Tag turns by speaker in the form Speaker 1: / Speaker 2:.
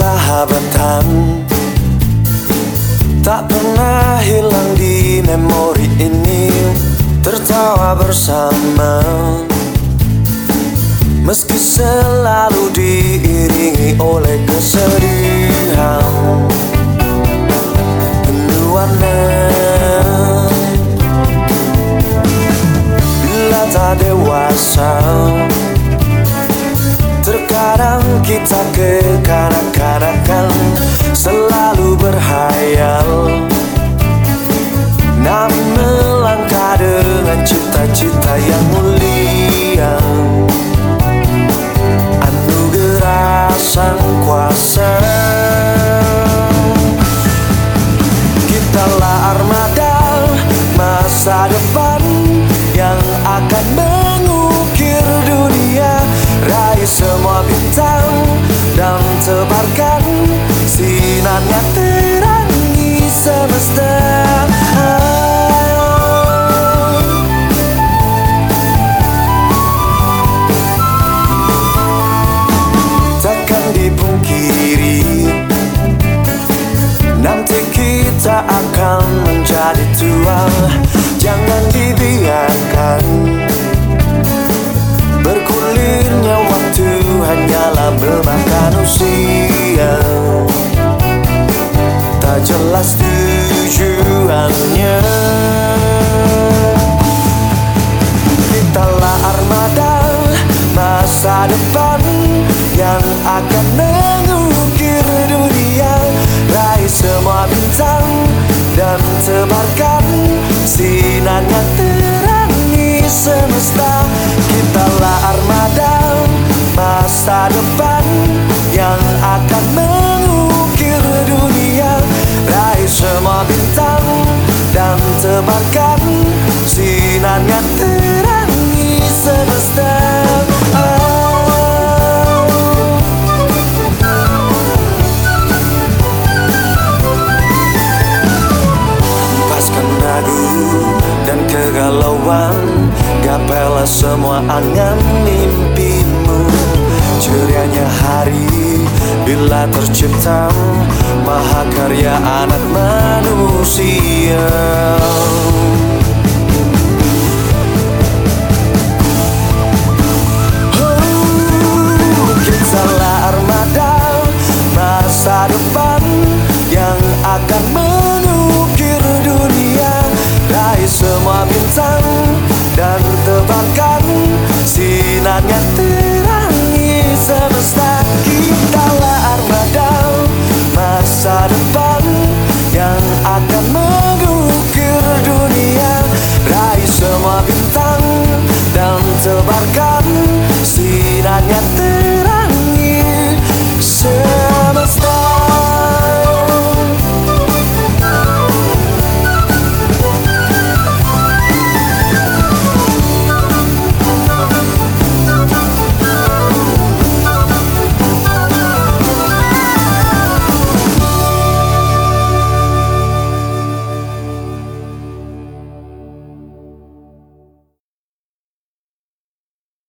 Speaker 1: persahabatan. Tak pernah hilang di memori ini. Tertawa bersama Meski selalu diiringi oleh kesedihan Penuh warna. Bila tak dewasa Terkadang kita kekanak-kanakan Selalu berhayal Kitalah armada masa depan akan menjadi tua Jangan dibiarkan. Bergulirnya waktu hanyalah memakan usia. Tak jelas tujuannya. Kitalah armada masa depan Yang akan mengukir dunia. Raih semua bintang dan tebarkan Sinarnya terangi semesta. Kitalah armada masa depan Yang akan mengukir dunia. Raih semua bintang dan tebarkan kegalauan Gapailah semua angan mimpimu. Cerianya hari bila tercipta Mahakarya anak manusia